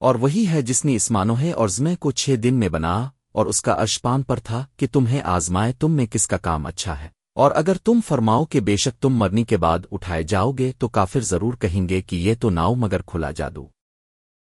اور وہی ہے جس نے اسمانوہے اور زمے کو چھ دن میں بنا اور اس کا اشپان پر تھا کہ تمہیں آزمائے تم میں کس کا کام اچھا ہے۔ اور اگر تم فرماؤ کہ بے شک تم مرنی کے بعد اٹھائے جاؤ گے تو کافر ضرور کہیں گے کہ یہ تو ناؤ مگر کھلا جادو۔